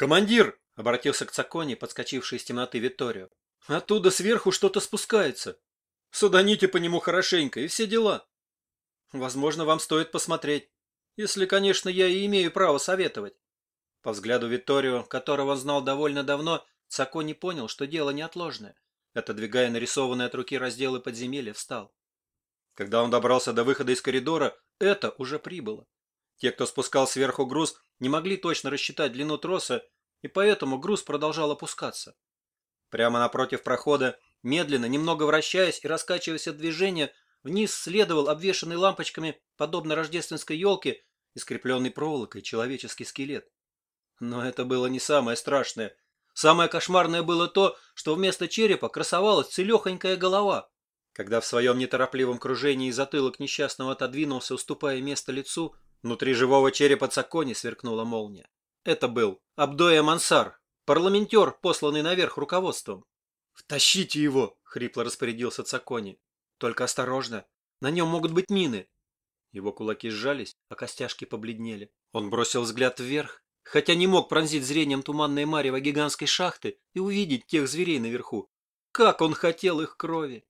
«Командир!» — обратился к Цаконе, подскочивший из темноты Виторио. «Оттуда сверху что-то спускается. Суданите по нему хорошенько, и все дела. Возможно, вам стоит посмотреть, если, конечно, я и имею право советовать». По взгляду Виторио, которого он знал довольно давно, Цакони понял, что дело неотложное. Отодвигая нарисованные от руки разделы подземелья, встал. Когда он добрался до выхода из коридора, это уже прибыло. Те, кто спускал сверху груз, не могли точно рассчитать длину троса, и поэтому груз продолжал опускаться. Прямо напротив прохода, медленно, немного вращаясь и раскачиваясь от движения, вниз следовал обвешанный лампочками, подобно рождественской елке, и скрепленный проволокой человеческий скелет. Но это было не самое страшное. Самое кошмарное было то, что вместо черепа красовалась целехонькая голова. Когда в своем неторопливом кружении затылок несчастного отодвинулся, уступая место лицу, внутри живого черепа Цакони сверкнула молния. Это был Абдоя Мансар, парламентер, посланный наверх руководством. «Втащите его!» — хрипло распорядился Цакони. «Только осторожно, на нем могут быть мины!» Его кулаки сжались, а костяшки побледнели. Он бросил взгляд вверх, хотя не мог пронзить зрением туманное марево гигантской шахты и увидеть тех зверей наверху. Как он хотел их крови!